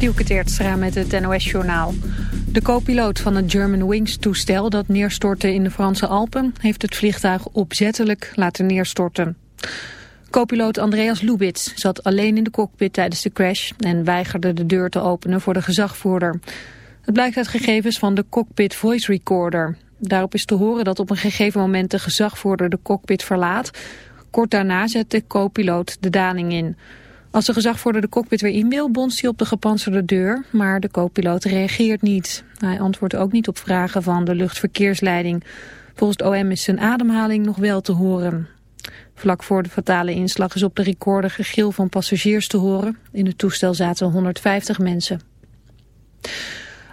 Dielke Teertstra met het NOS-journaal. De co-piloot van het German Wings-toestel dat neerstortte in de Franse Alpen... heeft het vliegtuig opzettelijk laten neerstorten. Co-piloot Andreas Lubitz zat alleen in de cockpit tijdens de crash... en weigerde de deur te openen voor de gezagvoerder. Het blijkt uit gegevens van de cockpit voice recorder. Daarop is te horen dat op een gegeven moment de gezagvoerder de cockpit verlaat. Kort daarna zet de co-piloot de daling in... Als de gezagvoerder de cockpit weer in wil, bonst hij op de gepantserde deur, maar de co-piloot reageert niet. Hij antwoordt ook niet op vragen van de luchtverkeersleiding. Volgens het OM is zijn ademhaling nog wel te horen. Vlak voor de fatale inslag is op de recorder gegil van passagiers te horen. In het toestel zaten 150 mensen.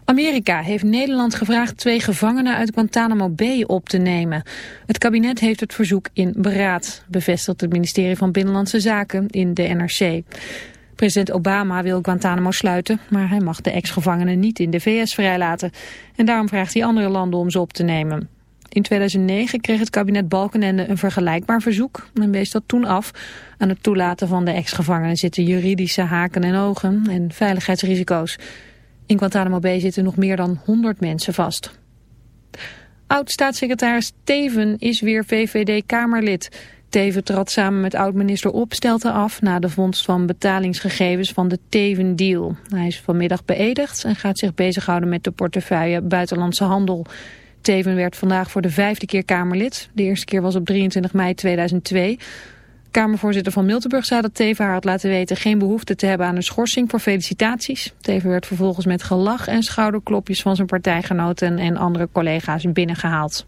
Amerika heeft Nederland gevraagd twee gevangenen uit Guantanamo Bay op te nemen. Het kabinet heeft het verzoek in beraad, bevestigt het ministerie van Binnenlandse Zaken in de NRC. President Obama wil Guantanamo sluiten, maar hij mag de ex-gevangenen niet in de VS vrijlaten. En daarom vraagt hij andere landen om ze op te nemen. In 2009 kreeg het kabinet Balkenende een vergelijkbaar verzoek en wees dat toen af. Aan het toelaten van de ex-gevangenen zitten juridische haken en ogen en veiligheidsrisico's. In Guantanamo Bay zitten nog meer dan 100 mensen vast. Oud-staatssecretaris Teven is weer VVD-Kamerlid. Teven trad samen met oud-minister Opstelten af... na de vondst van betalingsgegevens van de Teven-deal. Hij is vanmiddag beëdigd en gaat zich bezighouden met de portefeuille Buitenlandse Handel. Teven werd vandaag voor de vijfde keer Kamerlid. De eerste keer was op 23 mei 2002... Kamervoorzitter van Miltenburg zei dat Teven haar had laten weten geen behoefte te hebben aan een schorsing voor felicitaties. Teven werd vervolgens met gelach en schouderklopjes van zijn partijgenoten en andere collega's binnengehaald.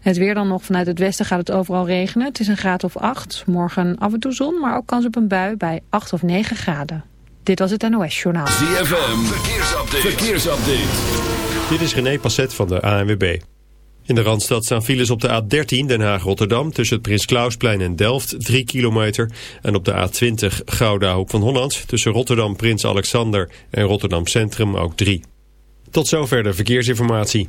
Het weer dan nog vanuit het westen gaat het overal regenen. Het is een graad of 8. Morgen af en toe zon, maar ook kans op een bui bij 8 of 9 graden. Dit was het NOS Journaal. ZFM, verkeersupdate. verkeersupdate. Dit is René Passet van de ANWB. In de Randstad staan files op de A13 Den Haag-Rotterdam... tussen het Prins Klausplein en Delft, 3 kilometer. En op de A20 Gouda Hoek van Holland... tussen Rotterdam Prins Alexander en Rotterdam Centrum ook 3. Tot zover de verkeersinformatie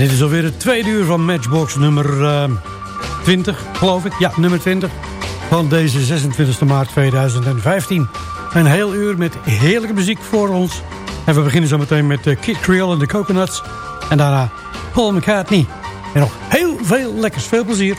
dit is alweer het tweede uur van Matchbox nummer eh, uh, 20, geloof ik. Ja, nummer 20 van deze 26 maart 2015. Een heel uur met heerlijke muziek voor ons. En we beginnen zo meteen met uh, Kid Creole en de Coconuts. En daarna Paul McCartney. En nog heel veel lekkers. Veel plezier.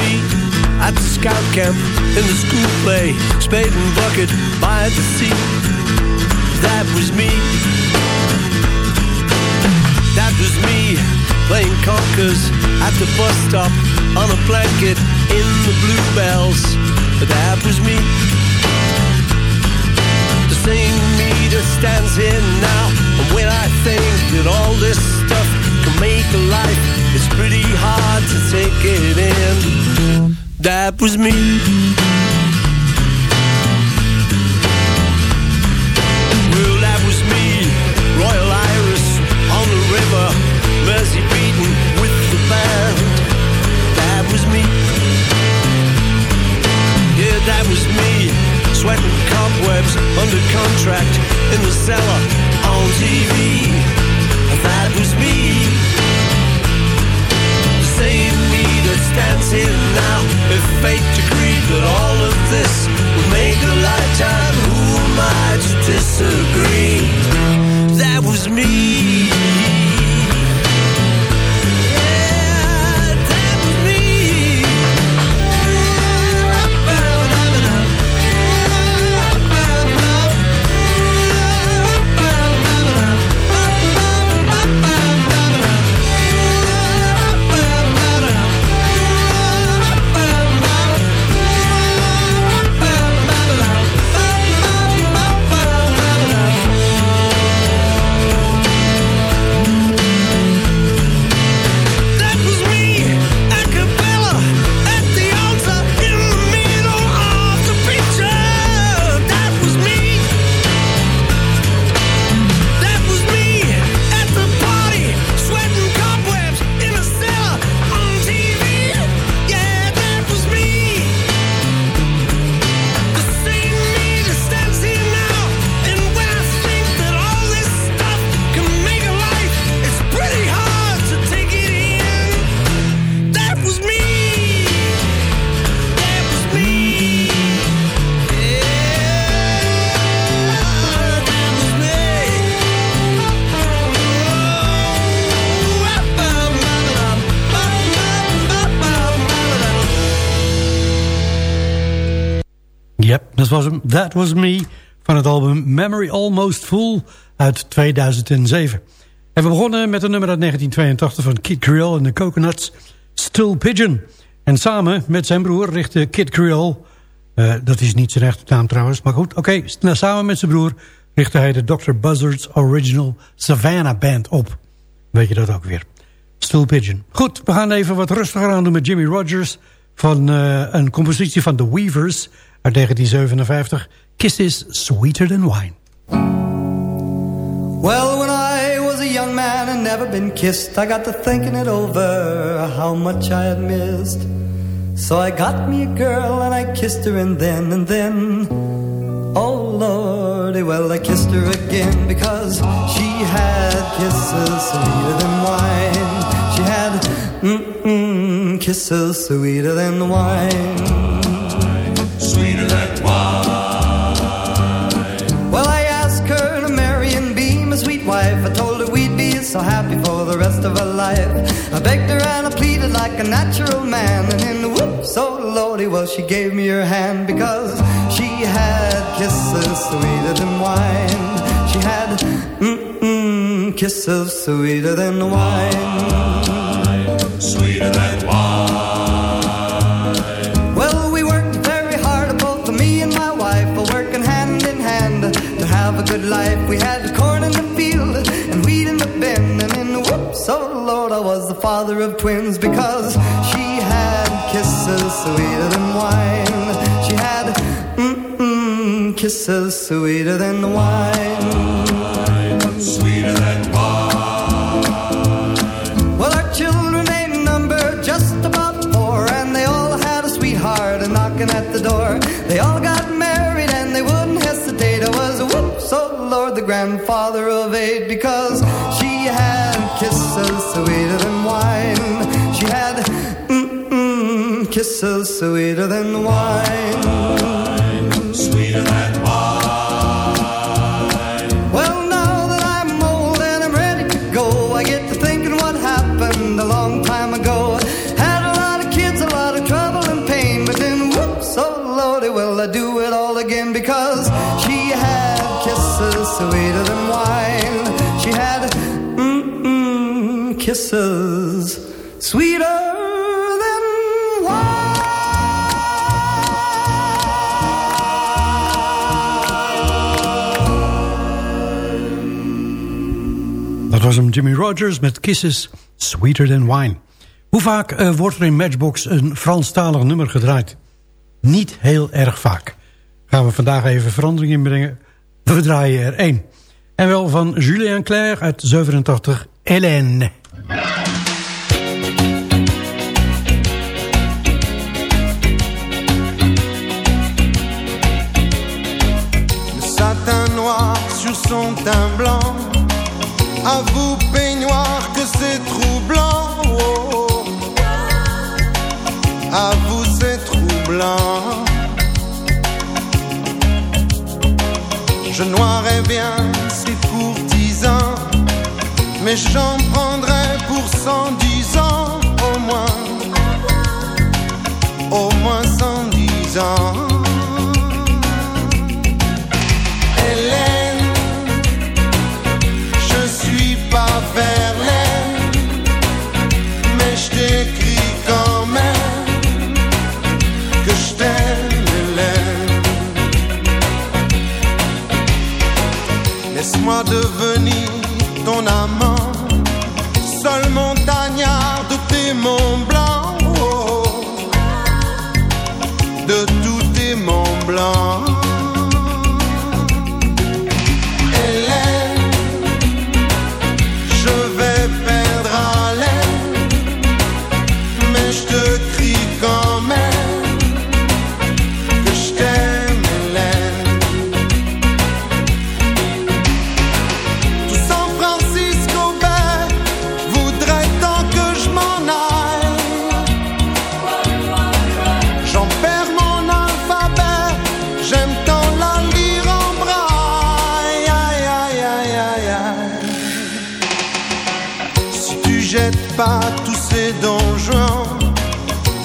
me at the scout camp, in the school play, spade and bucket by the sea. That was me. That was me playing conkers at the bus stop on a blanket in the bluebells. That was me. The same me that stands here now, and when I think that all this stuff can make a life, it's pretty hard to take it in. That was me. Well, that was me, Royal Iris on the river, Mercy beaten with the band. That was me. Yeah, that was me sweating cobwebs under contract in the cellar on TV. That was me. Here now. If fate agreed that all of this would make a lifetime, who am I to disagree? That was me. Was hem, That Was Me, van het album Memory Almost Full uit 2007. En we begonnen met een nummer uit 1982 van Kid Creole en de Coconuts, Still Pigeon. En samen met zijn broer richtte Kid Creole, uh, dat is niet zijn echte naam trouwens, maar goed, oké, okay, samen met zijn broer richtte hij de Dr. Buzzard's Original Savannah Band op. Weet je dat ook weer. Still Pigeon. Goed, we gaan even wat rustiger aan doen met Jimmy Rogers... van uh, een compositie van The Weavers uit 1957. Kisses Sweeter Than Wine. Well, when I was a young man and never been kissed, I got to thinking it over, how much I had missed. So I got me a girl and I kissed her and then, and then, oh lordy, well I kissed her again because she had kisses sweeter than wine. She had mm-mm, kisses sweeter than wine. So happy for the rest of her life. I begged her and I pleaded like a natural man. And in the whoop, so oh, lordy, well, she gave me her hand because she had kisses sweeter than wine. She had mm-mm, kisses sweeter than wine. Sweeter than wine. Twins because she had kisses sweeter than wine. She had mm-mm, kisses sweeter than wine. Sweeter than wine. Well, our children ain't numbered just about four, and they all had a sweetheart knocking at the door. They all got married and they wouldn't hesitate. I was a whoop, so oh Lord, the grandfather of eight because she had kisses sweeter than wine. She had mm-mm, kisses sweeter than wine. Was hem Jimmy Rogers met Kisses Sweeter Than Wine. Hoe vaak uh, wordt er in Matchbox een Franstalig nummer gedraaid? Niet heel erg vaak. Gaan we vandaag even verandering inbrengen. We draaien er één. En wel van Julien Clerc uit 87, Hélène. Satin noir sur son teint blanc. À vous, peignoir, que c'est troublant. Oh, vous, c'est troublant. Je noirais bien ces courtisans, mais j'en prendrais pour cent dix ans au moins. Au moins cent dix ans.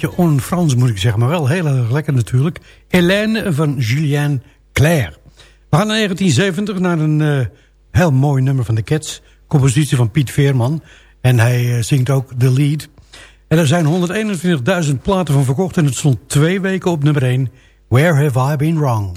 Beetje on-Frans, moet ik zeggen. Maar wel heel erg lekker natuurlijk. Hélène van Julien Clerc. We gaan naar 1970, naar een eh, heel mooi nummer van de Cats. Compositie van Piet Veerman. En hij eh, zingt ook The Lead. En er zijn 121.000 platen van verkocht. En het stond twee weken op nummer 1. Where Have I Been Wrong?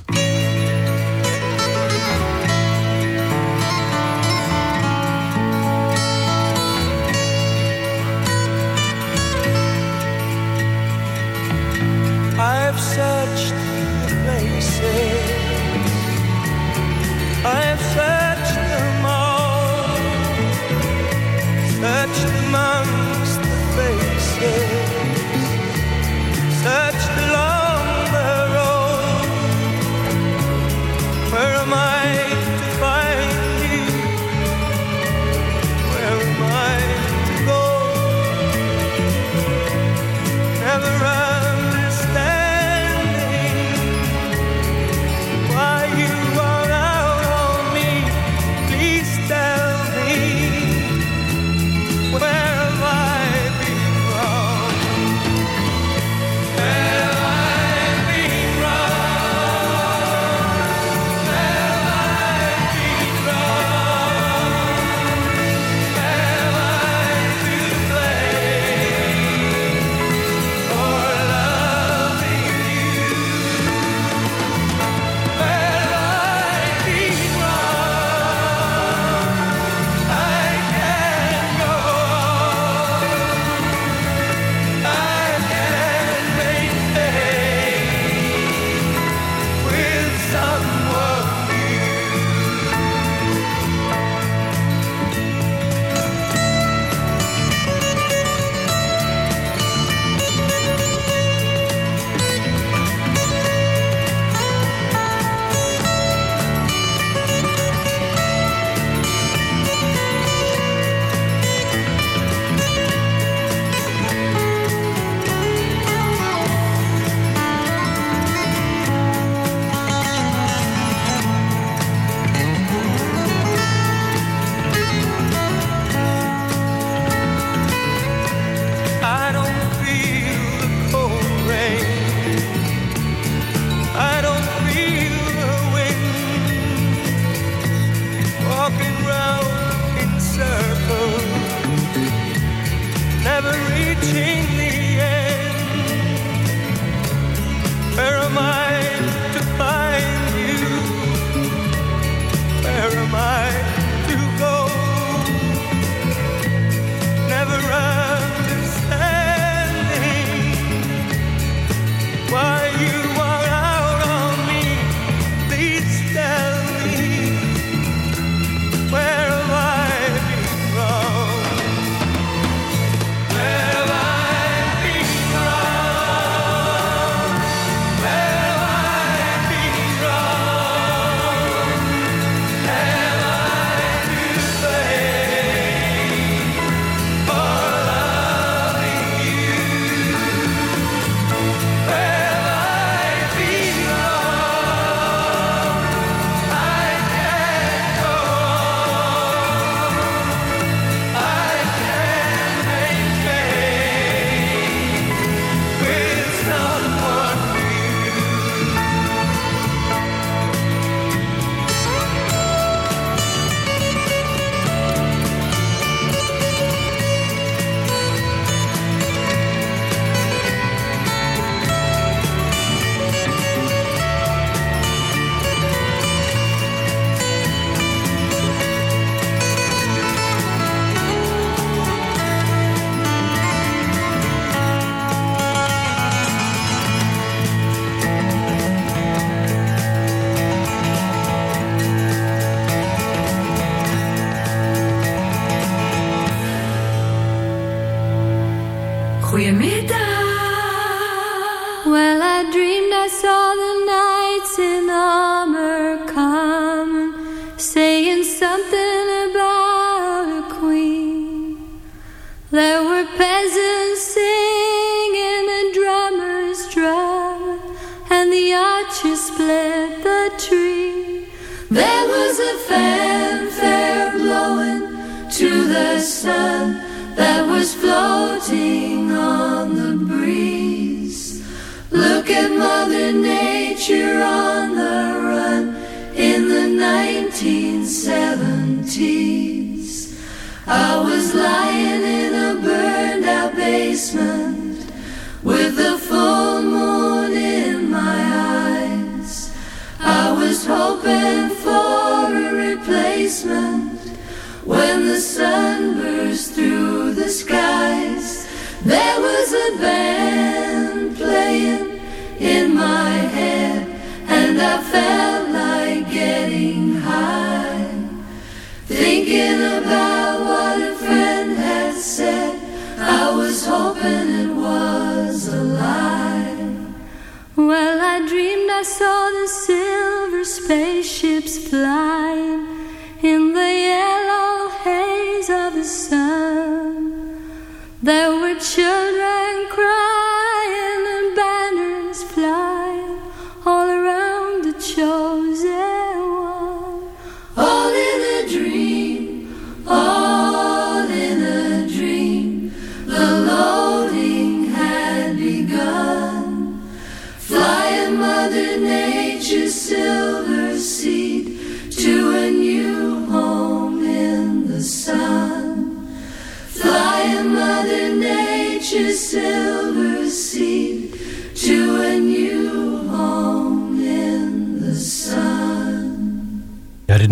spaceships flying.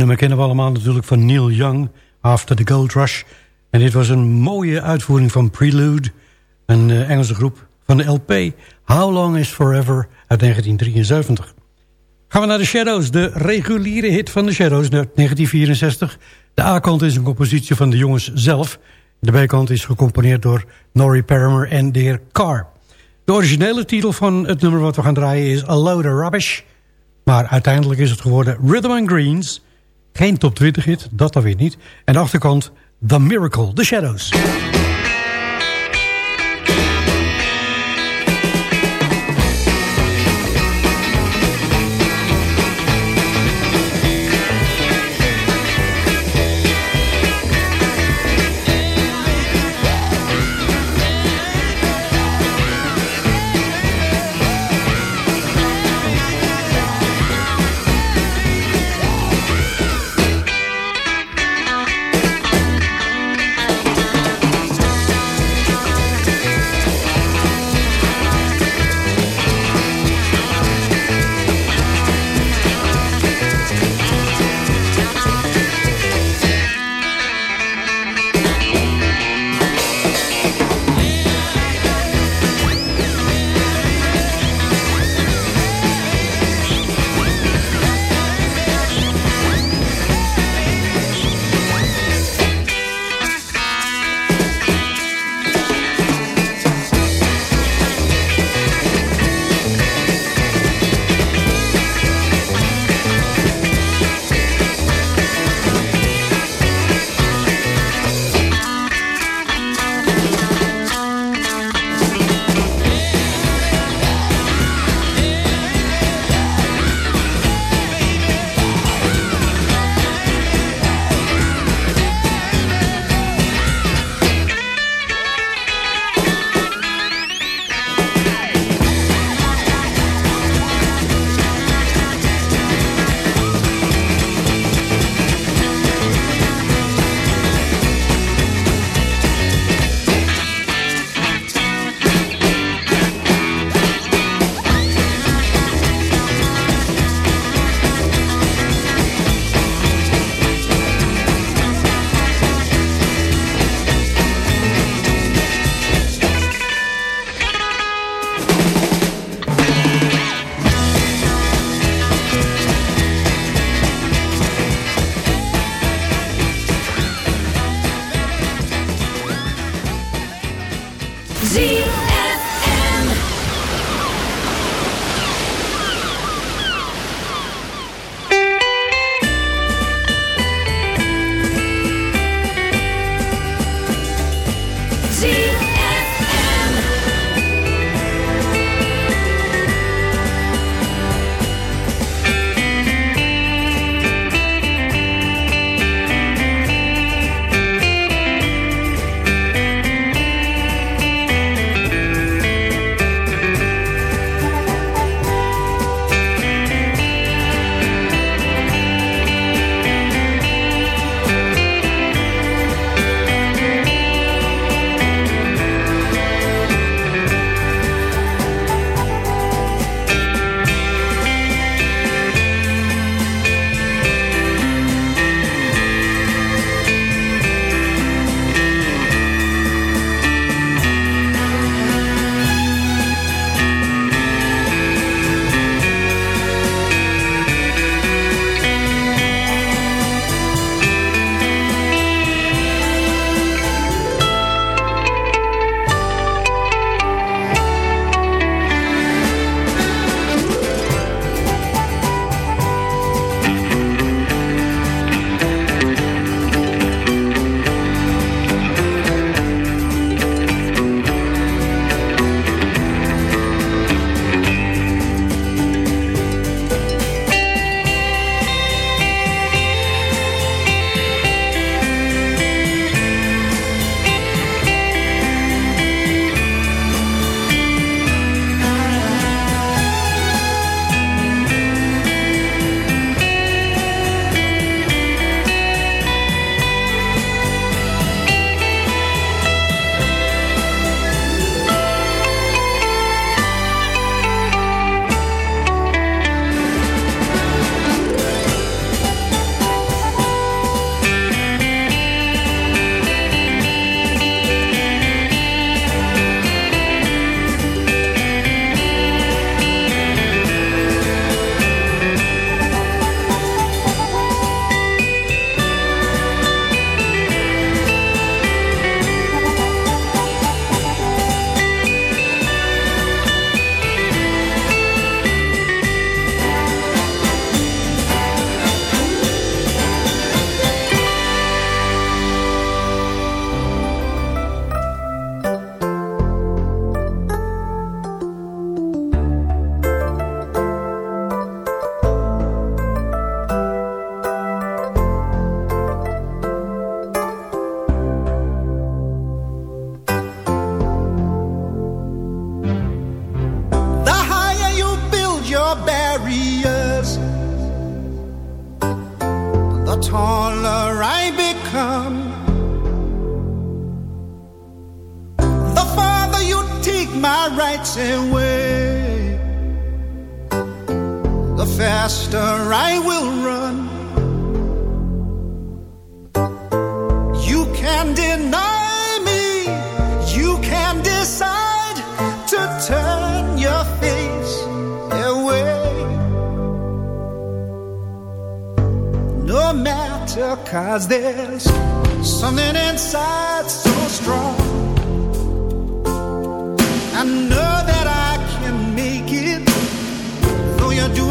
Kennen we allemaal natuurlijk van Neil Young, After the Gold Rush. En dit was een mooie uitvoering van Prelude, een uh, Engelse groep van de LP How Long is Forever uit 1973. Gaan we naar de Shadows, de reguliere hit van de Shadows uit 1964. De A-kant is een compositie van de jongens zelf. De B-kant is gecomponeerd door Norrie Paramer en de heer Carr. De originele titel van het nummer wat we gaan draaien is A Load of Rubbish... Maar uiteindelijk is het geworden Rhythm and Greens... Geen top 20 hit, dat dan weer niet. En de achterkant The Miracle, The Shadows.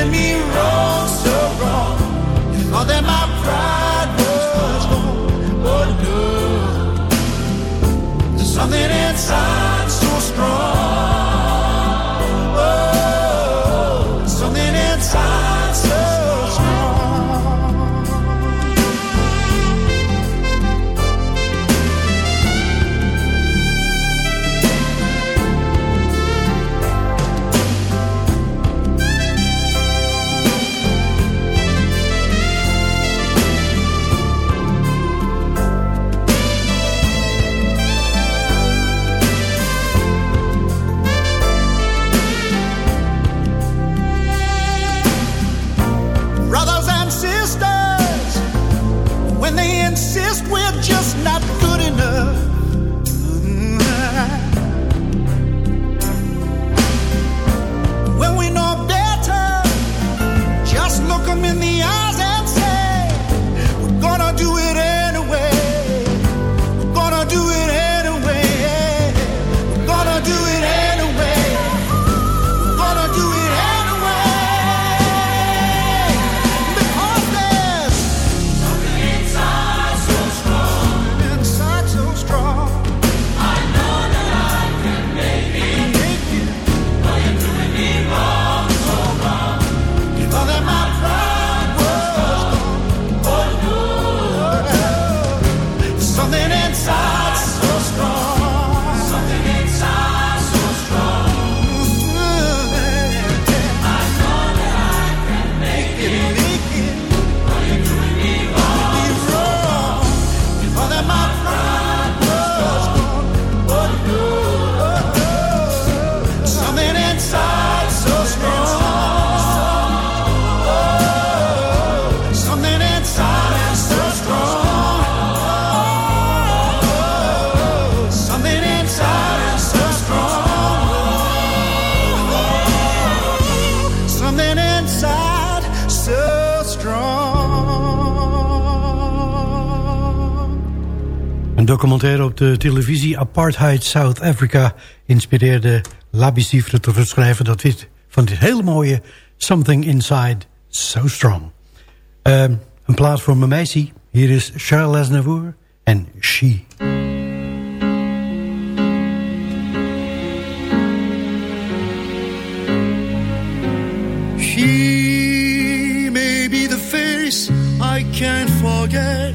Though you're doing me wrong, so wrong. Documentaire op de televisie Apartheid South Africa... inspireerde Labi Siefre tot het schrijven dat dit, van dit hele mooie... Something Inside So Strong. Ehm, een plaat voor mijn meisje. Hier is Charles Aznavour en She. She may be the face I can't forget,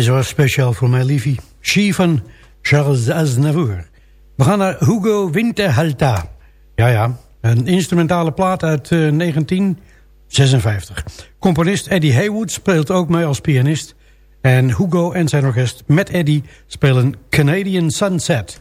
Deze was speciaal voor mijn liefie. She van Charles Aznavour. We gaan naar Hugo Winterhalta. Ja, ja, een instrumentale plaat uit eh, 1956. Componist Eddie Haywood speelt ook mee als pianist. En Hugo en zijn orkest met Eddie spelen Canadian Sunset.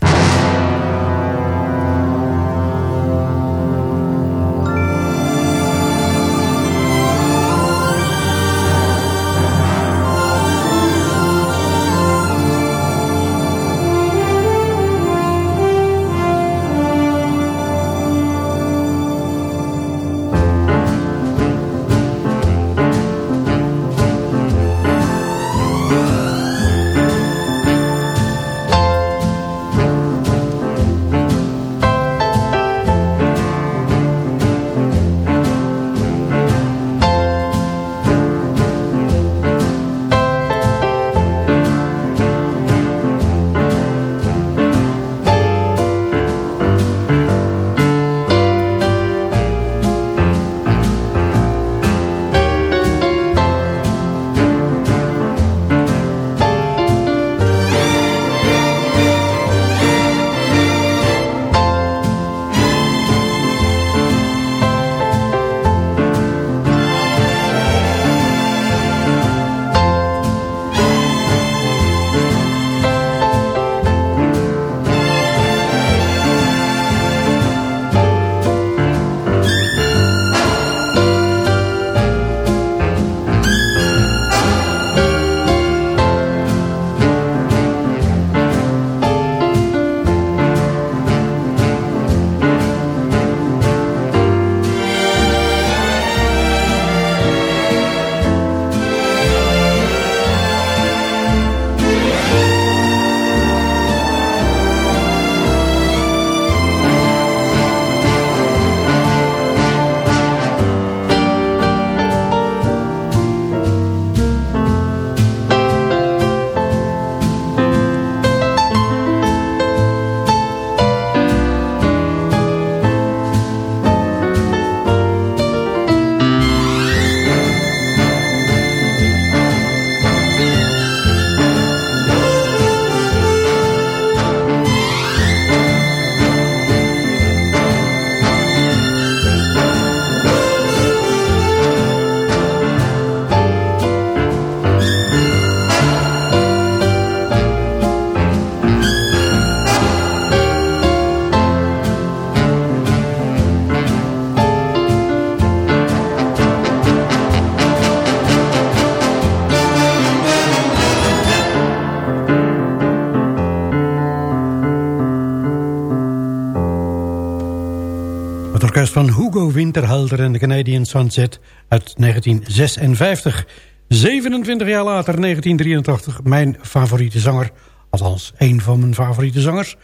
Hugo Winterhalter en de Canadian Sunset uit 1956. 27 jaar later, 1983, mijn favoriete zanger. Althans, één van mijn favoriete zangers.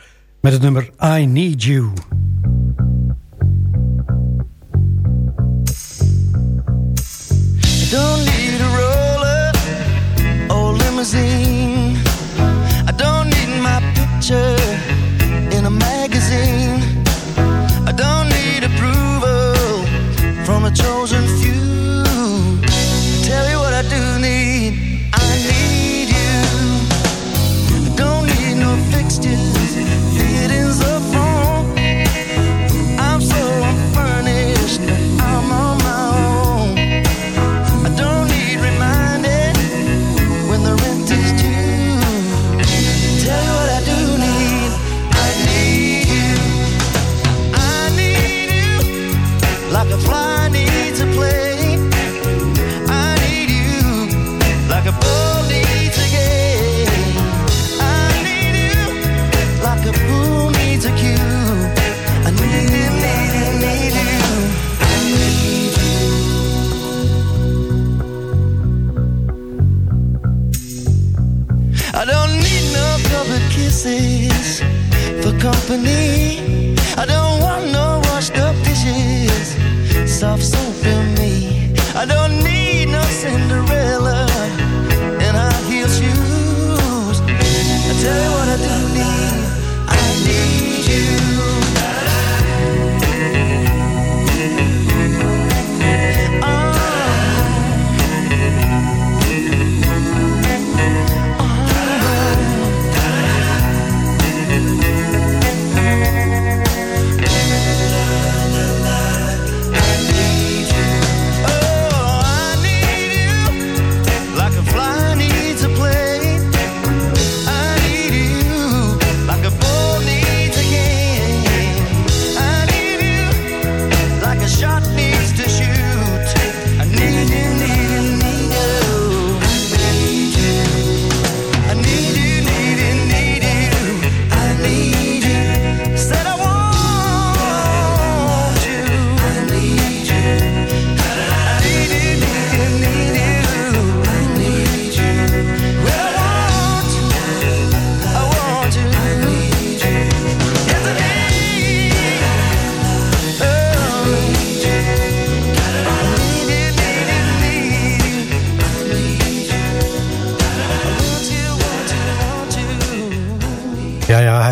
Met het nummer I Need You. Don't need a roller or limousine. I don't need my picture chosen few.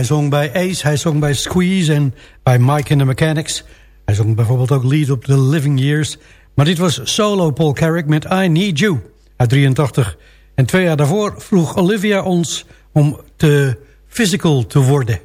Hij zong bij Ace, hij zong bij Squeeze en bij Mike and the Mechanics. Hij zong bijvoorbeeld ook lead op The Living Years. Maar dit was solo Paul Carrick met I Need You uit 83. En twee jaar daarvoor vroeg Olivia ons om te physical te worden.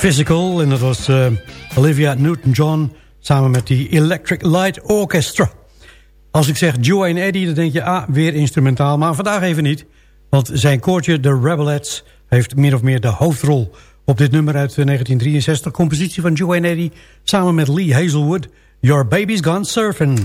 Physical. En dat was uh, Olivia Newton-John samen met die Electric Light Orchestra. Als ik zeg Joe en Eddie, dan denk je, ah, weer instrumentaal. Maar vandaag even niet. Want zijn koortje, The Rebelettes, heeft meer of meer de hoofdrol op dit nummer uit 1963. Compositie van Joe en Eddie samen met Lee Hazelwood. Your Baby's Gone Surfing.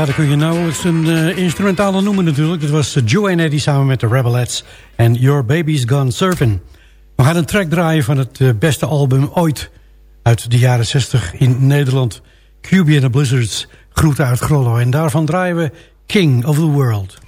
Ja, dat kun je nauwelijks een uh, instrumentale noemen natuurlijk. Dat was uh, Joe Eddie samen met de Rebelettes en Your Baby's Gone Surfing. We gaan een track draaien van het uh, beste album ooit uit de jaren 60 in Nederland. QB and the Blizzards, Groeten uit Grollo. En daarvan draaien we King of the World.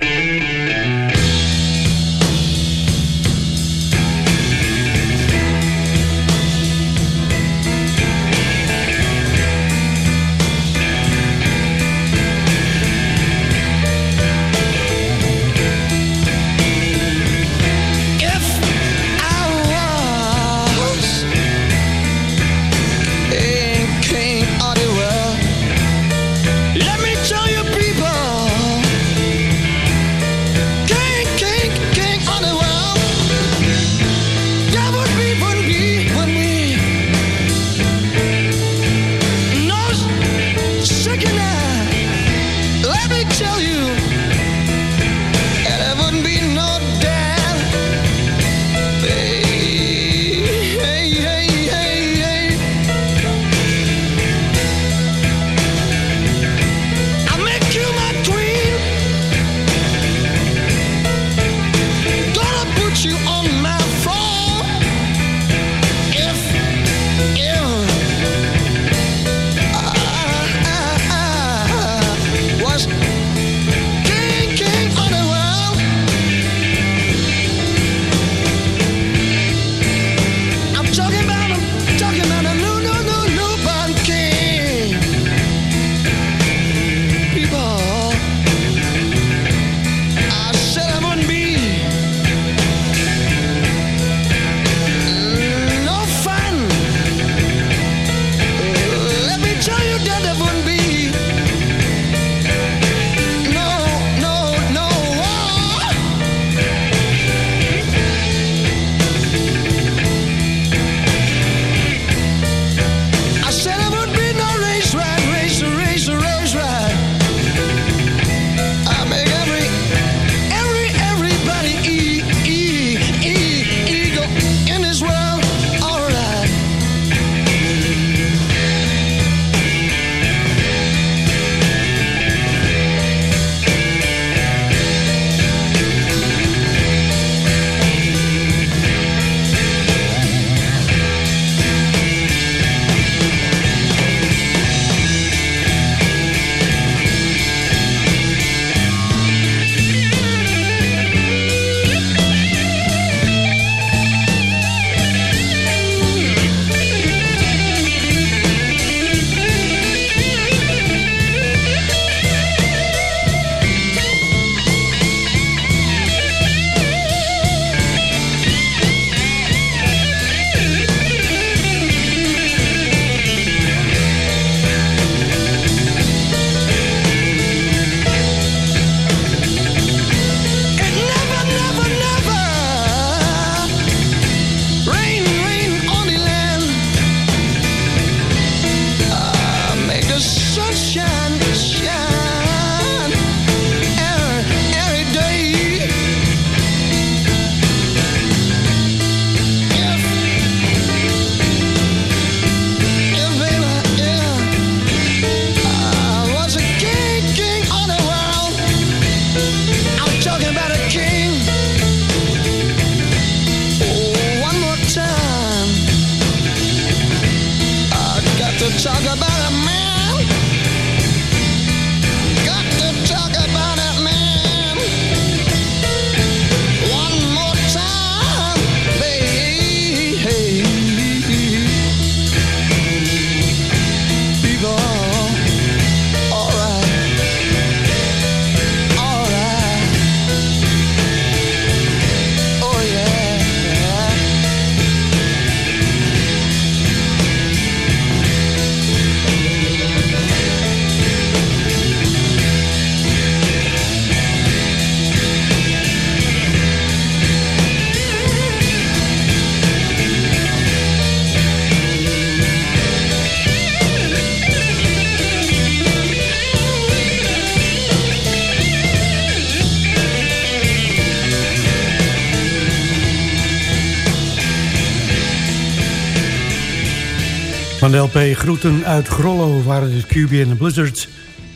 De LP Groeten uit Grollo waren dit QB en de Blizzards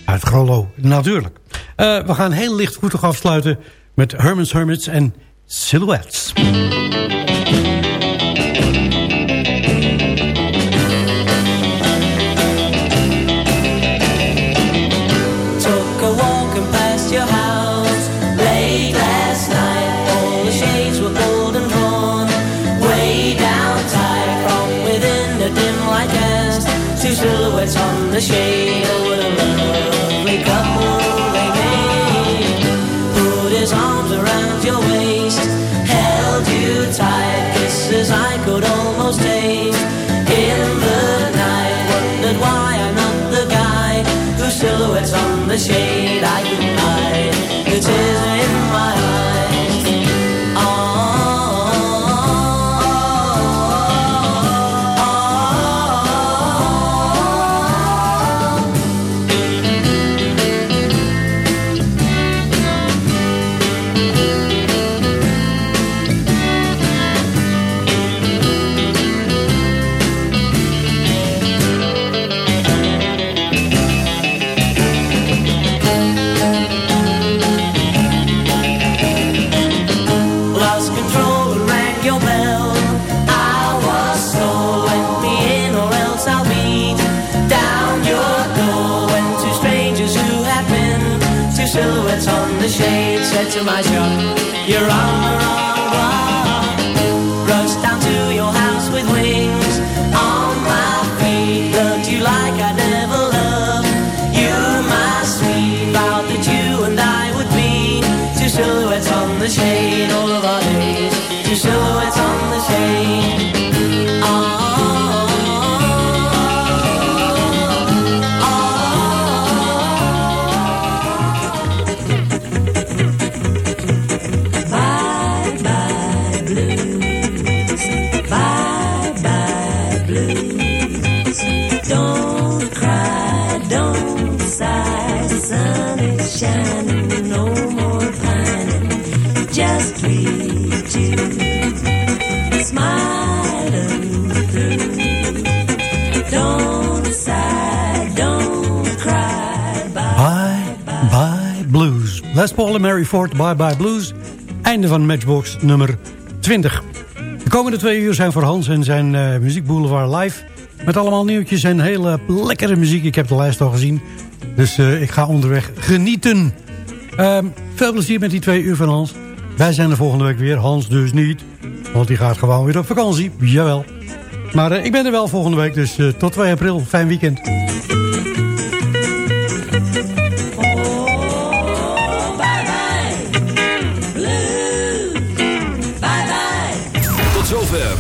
uit Grollo, natuurlijk. Eh, we gaan heel lichtvoetig afsluiten met Herman's Hermits en Silhouettes. Said to my shop, You're on Les Paul en Mary Ford, Bye Bye Blues. Einde van Matchbox nummer 20. De komende twee uur zijn voor Hans en zijn eh Muziek Boulevard live. Met allemaal nieuwtjes en hele lekkere muziek. Ik heb de lijst al gezien. Dus eh, ik ga onderweg genieten. Ehm, veel plezier met die twee uur van Hans. Wij zijn er volgende week weer. Hans dus niet. Want die gaat gewoon weer op vakantie. Jawel. Maar eh, ik ben er wel volgende week. Dus tot 2 april. Fijn weekend.